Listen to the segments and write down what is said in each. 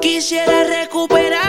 Quisiera recuperar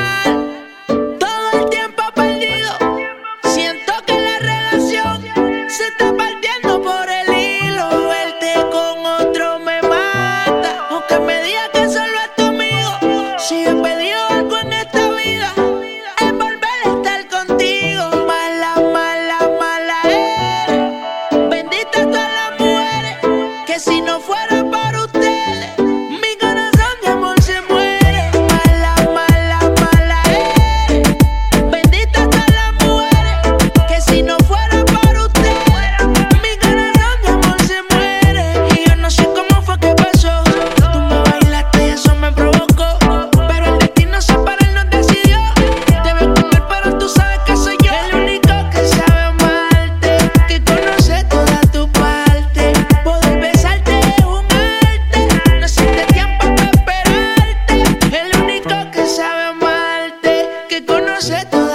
que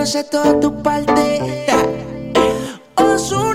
que conoce toda tu parte. Ozuna.